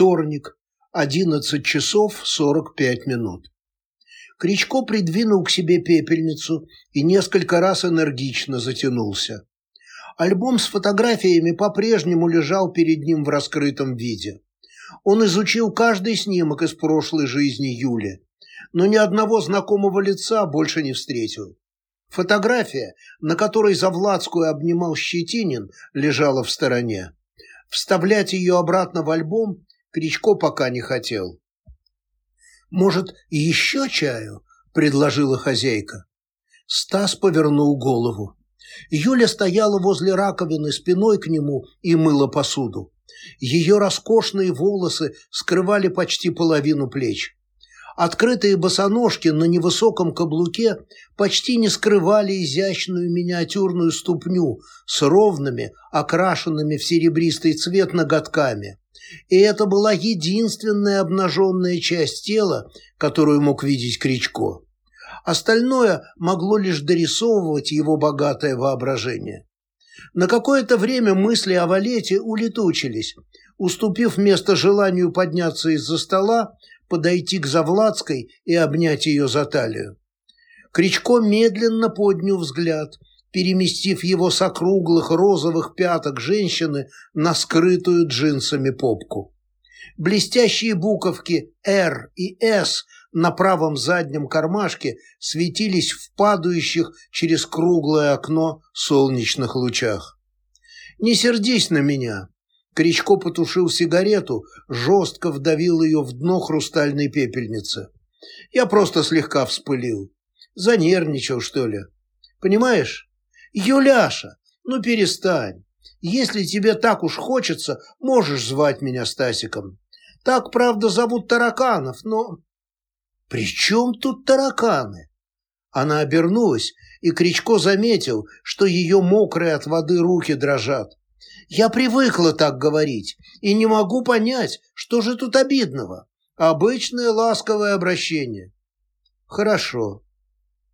Вторник, 11 часов 45 минут. Кричко придвинул к себе пепельницу и несколько раз энергично затянулся. Альбом с фотографиями по-прежнему лежал перед ним в раскрытом виде. Он изучил каждый снимок из прошлой жизни Юли, но ни одного знакомого лица больше не встретил. Фотография, на которой Завладскую обнимал Щетинин, лежала в стороне. Вставлять ее обратно в альбом Кричко пока не хотел. «Может, еще чаю?» – предложила хозяйка. Стас повернул голову. Юля стояла возле раковины спиной к нему и мыла посуду. Ее роскошные волосы скрывали почти половину плеч. Открытые босоножки на невысоком каблуке почти не скрывали изящную миниатюрную ступню с ровными, окрашенными в серебристый цвет ноготками. И это была единственная обнаженная часть тела, которую мог видеть Кричко. Остальное могло лишь дорисовывать его богатое воображение. На какое-то время мысли о Валете улетучились, уступив место желанию подняться из-за стола, подойти к Завладской и обнять ее за талию. Кричко медленно поднял взгляд, переместив его с округлых розовых пяток женщины на скрытую джинсами попку. Блестящие буковки «Р» и «С» на правом заднем кармашке светились в падающих через круглое окно солнечных лучах. «Не сердись на меня», Кричко потушил сигарету, жестко вдавил ее в дно хрустальной пепельницы. Я просто слегка вспылил. Занервничал, что ли. Понимаешь? Юляша, ну перестань. Если тебе так уж хочется, можешь звать меня Стасиком. Так, правда, зовут тараканов, но... При чем тут тараканы? Она обернулась, и Кричко заметил, что ее мокрые от воды руки дрожат. Я привыкла так говорить и не могу понять, что же тут обидного. Обычное ласковое обращение. Хорошо.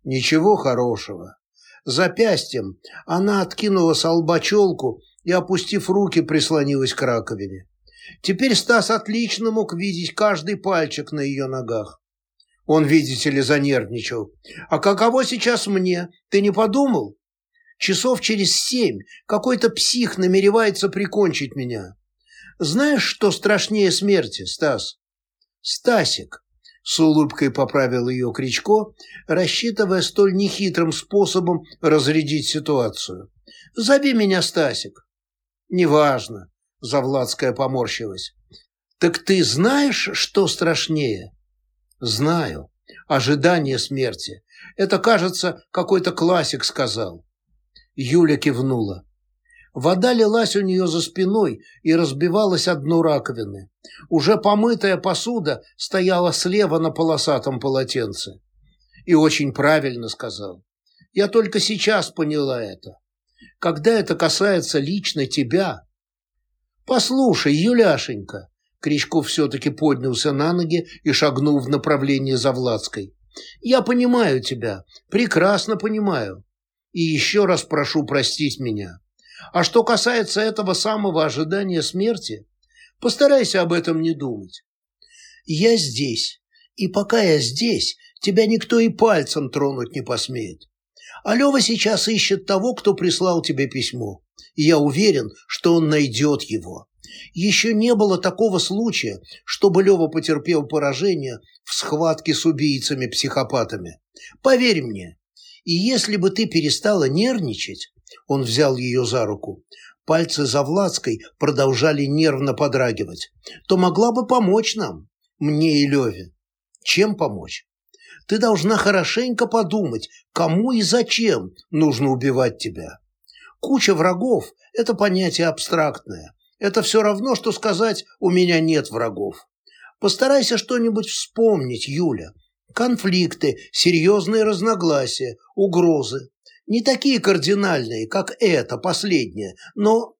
Ничего хорошего. Запястьем она откинула с лба челку и, опустив руки, прислонилась к раковине. Теперь Стас отлично мог видеть каждый пальчик на ее ногах. Он, видите ли, занервничал. «А каково сейчас мне? Ты не подумал?» Часов через семь какой-то псих намеревается прикончить меня. Знаешь, что страшнее смерти, Стас? Стасик, с улыбкой поправил ее Кричко, рассчитывая столь нехитрым способом разрядить ситуацию. Зови меня Стасик. Неважно, Завладская поморщилась. Так ты знаешь, что страшнее? Знаю. Ожидание смерти. Это, кажется, какой-то классик сказал. Юля кивнула. Вода лилась у нее за спиной и разбивалась о дно раковины. Уже помытая посуда стояла слева на полосатом полотенце. И очень правильно сказал. Я только сейчас поняла это. Когда это касается лично тебя... Послушай, Юляшенька, Кричков все-таки поднялся на ноги и шагнул в направлении Завладской. Я понимаю тебя, прекрасно понимаю и еще раз прошу простить меня. А что касается этого самого ожидания смерти, постарайся об этом не думать. Я здесь, и пока я здесь, тебя никто и пальцем тронуть не посмеет. А Лева сейчас ищет того, кто прислал тебе письмо. Я уверен, что он найдет его. Еще не было такого случая, чтобы Лева потерпел поражение в схватке с убийцами-психопатами. Поверь мне, и если бы ты перестала нервничать, он взял ее за руку, пальцы Завладской продолжали нервно подрагивать, то могла бы помочь нам, мне и Леве. Чем помочь? Ты должна хорошенько подумать, кому и зачем нужно убивать тебя. Куча врагов – это понятие абстрактное. Это все равно, что сказать «у меня нет врагов». Постарайся что-нибудь вспомнить, Юля, Конфликты, серьезные разногласия, угрозы. Не такие кардинальные, как это, последнее, но...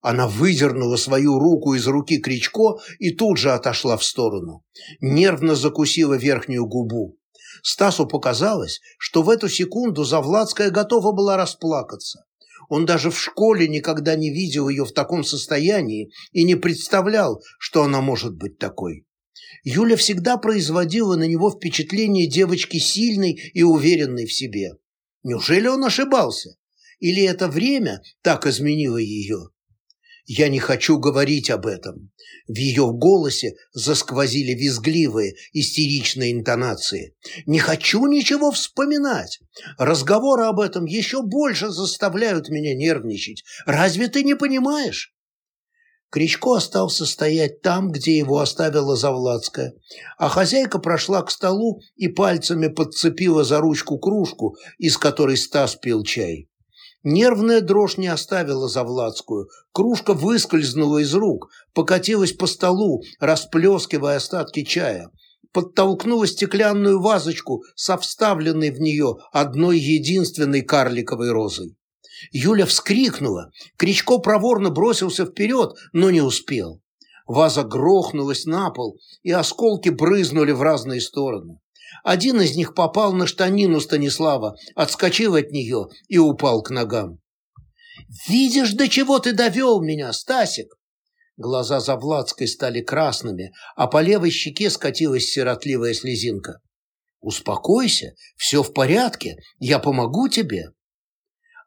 Она выдернула свою руку из руки Кричко и тут же отошла в сторону. Нервно закусила верхнюю губу. Стасу показалось, что в эту секунду Завладская готова была расплакаться. он даже в школе никогда не видел ее в таком состоянии и не представлял, что она может быть такой. Юля всегда производила на него впечатление девочки сильной и уверенной в себе. Неужели он ошибался? Или это время так изменило ее? Я не хочу говорить об этом. В ее голосе засквозили визгливые, истеричные интонации. Не хочу ничего вспоминать. Разговоры об этом еще больше заставляют меня нервничать. Разве ты не понимаешь? Кричко остался стоять там, где его оставила Завладская, а хозяйка прошла к столу и пальцами подцепила за ручку кружку, из которой Стас пил чай. Нервная дрожь не оставила Завладскую. Кружка выскользнула из рук, покатилась по столу, расплескивая остатки чая. Подтолкнула стеклянную вазочку со вставленной в нее одной единственной карликовой розой. Юля вскрикнула. Кричко проворно бросился вперед, но не успел. Ваза грохнулась на пол, и осколки брызнули в разные стороны. Один из них попал на штанину Станислава, отскочил от нее и упал к ногам. «Видишь, до чего ты довел меня, Стасик?» Глаза Завладской стали красными, а по левой щеке скатилась сиротливая слезинка. «Успокойся, все в порядке, я помогу тебе».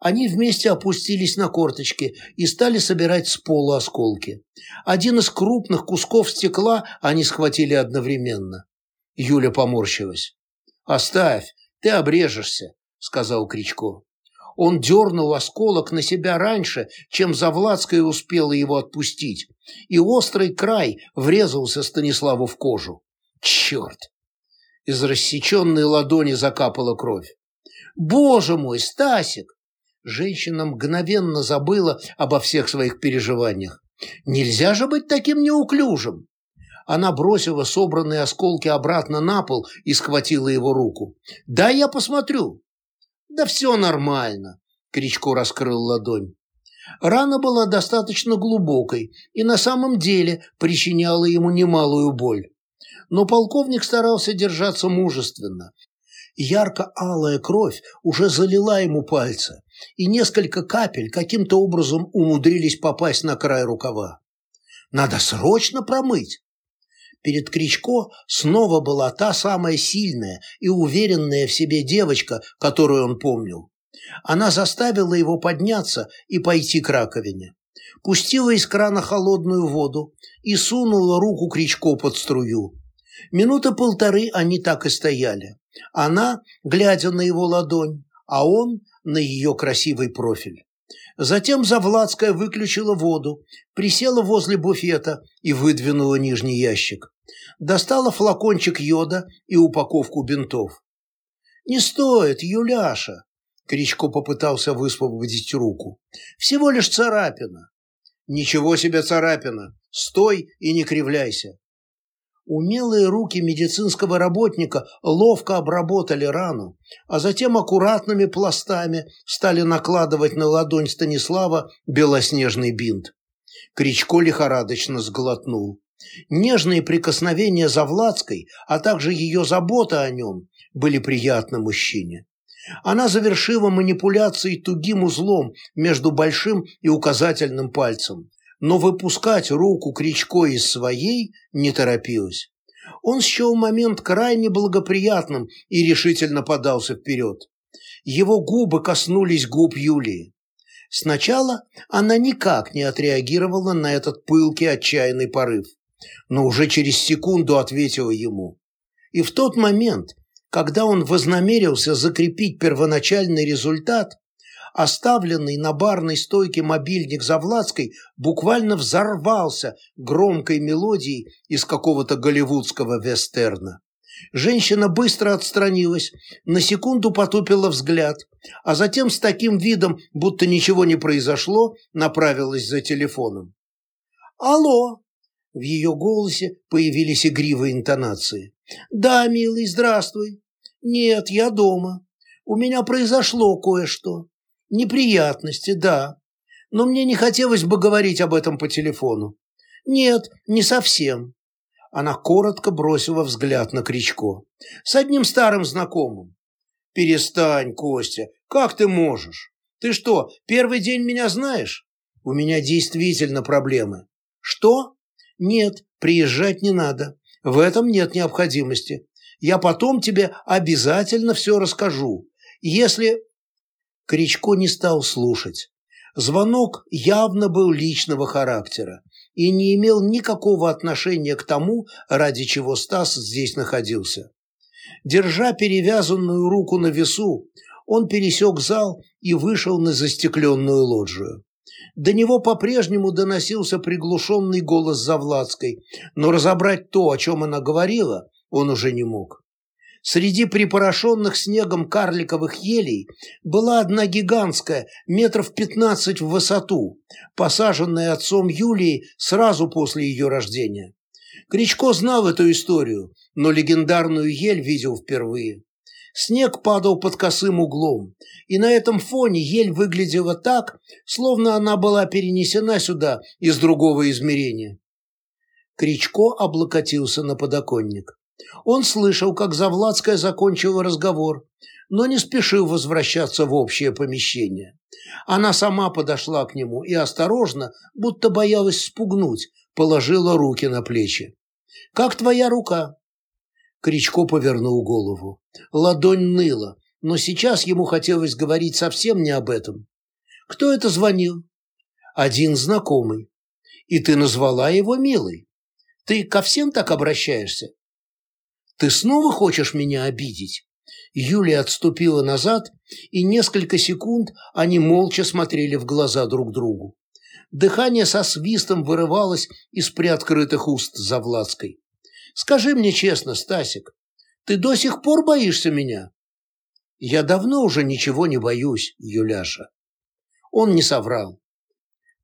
Они вместе опустились на корточки и стали собирать с пола осколки. Один из крупных кусков стекла они схватили одновременно. Юля поморщилась. «Оставь, ты обрежешься», — сказал Кричко. Он дернул осколок на себя раньше, чем Завладская успела его отпустить, и острый край врезался Станиславу в кожу. «Черт!» Из рассеченной ладони закапала кровь. «Боже мой, Стасик!» Женщина мгновенно забыла обо всех своих переживаниях. «Нельзя же быть таким неуклюжим!» Она бросила собранные осколки обратно на пол и схватила его руку. «Да, я посмотрю». «Да все нормально», — Кричко раскрыл ладонь. Рана была достаточно глубокой и на самом деле причиняла ему немалую боль. Но полковник старался держаться мужественно. Ярко-алая кровь уже залила ему пальцы, и несколько капель каким-то образом умудрились попасть на край рукава. «Надо срочно промыть!» Перед Кричко снова была та самая сильная и уверенная в себе девочка, которую он помнил. Она заставила его подняться и пойти к раковине. Пустила из крана холодную воду и сунула руку Кричко под струю. Минуты полторы они так и стояли. Она, глядя на его ладонь, а он на ее красивый профиль. Затем Завладская выключила воду, присела возле буфета и выдвинула нижний ящик. Достала флакончик йода и упаковку бинтов. «Не стоит, Юляша!» Кричко попытался высвободить руку. «Всего лишь царапина». «Ничего себе царапина! Стой и не кривляйся!» Умелые руки медицинского работника ловко обработали рану, а затем аккуратными пластами стали накладывать на ладонь Станислава белоснежный бинт. Кричко лихорадочно сглотнул. Нежные прикосновения Завладской, а также ее забота о нем, были приятны мужчине. Она завершила манипуляции тугим узлом между большим и указательным пальцем, но выпускать руку Кричко из своей не торопилась. Он счел момент крайне благоприятным и решительно подался вперед. Его губы коснулись губ Юлии. Сначала она никак не отреагировала на этот пылкий отчаянный порыв, но уже через секунду ответила ему. И в тот момент, когда он вознамерился закрепить первоначальный результат, оставленный на барной стойке мобильник Завладской буквально взорвался громкой мелодией из какого-то голливудского вестерна. Женщина быстро отстранилась, на секунду потупила взгляд, а затем с таким видом, будто ничего не произошло, направилась за телефоном. «Алло!» В ее голосе появились игривые интонации. «Да, милый, здравствуй. Нет, я дома. У меня произошло кое-что. Неприятности, да. Но мне не хотелось бы говорить об этом по телефону. Нет, не совсем. Она коротко бросила взгляд на Кричко. С одним старым знакомым. Перестань, Костя, как ты можешь? Ты что, первый день меня знаешь? У меня действительно проблемы. Что? Нет, приезжать не надо. В этом нет необходимости. Я потом тебе обязательно все расскажу. Если...» Кричко не стал слушать. Звонок явно был личного характера и не имел никакого отношения к тому, ради чего Стас здесь находился. Держа перевязанную руку на весу, он пересек зал и вышел на застекленную лоджию. До него по-прежнему доносился приглушенный голос Завладской, но разобрать то, о чем она говорила, он уже не мог. Среди припорошенных снегом карликовых елей была одна гигантская, метров пятнадцать в высоту, посаженная отцом Юлии сразу после ее рождения. Кричко знал эту историю, но легендарную ель видел впервые. Снег падал под косым углом, и на этом фоне ель выглядела так, словно она была перенесена сюда из другого измерения. Кричко облокотился на подоконник. Он слышал, как Завладская закончила разговор, но не спешил возвращаться в общее помещение. Она сама подошла к нему и осторожно, будто боялась спугнуть, положила руки на плечи. «Как твоя рука?» Кричко повернул голову. Ладонь ныла, но сейчас ему хотелось говорить совсем не об этом. «Кто это звонил?» «Один знакомый. И ты назвала его милой. Ты ко всем так обращаешься?» «Ты снова хочешь меня обидеть?» Юлия отступила назад, и несколько секунд они молча смотрели в глаза друг другу. Дыхание со свистом вырывалось из приоткрытых уст Завладской. Скажи мне честно, Стасик, ты до сих пор боишься меня? Я давно уже ничего не боюсь, Юляша. Он не соврал.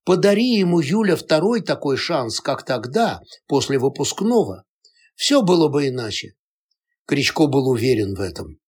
Подари ему, Юля, второй такой шанс, как тогда, после выпускного. Все было бы иначе. Кричко был уверен в этом.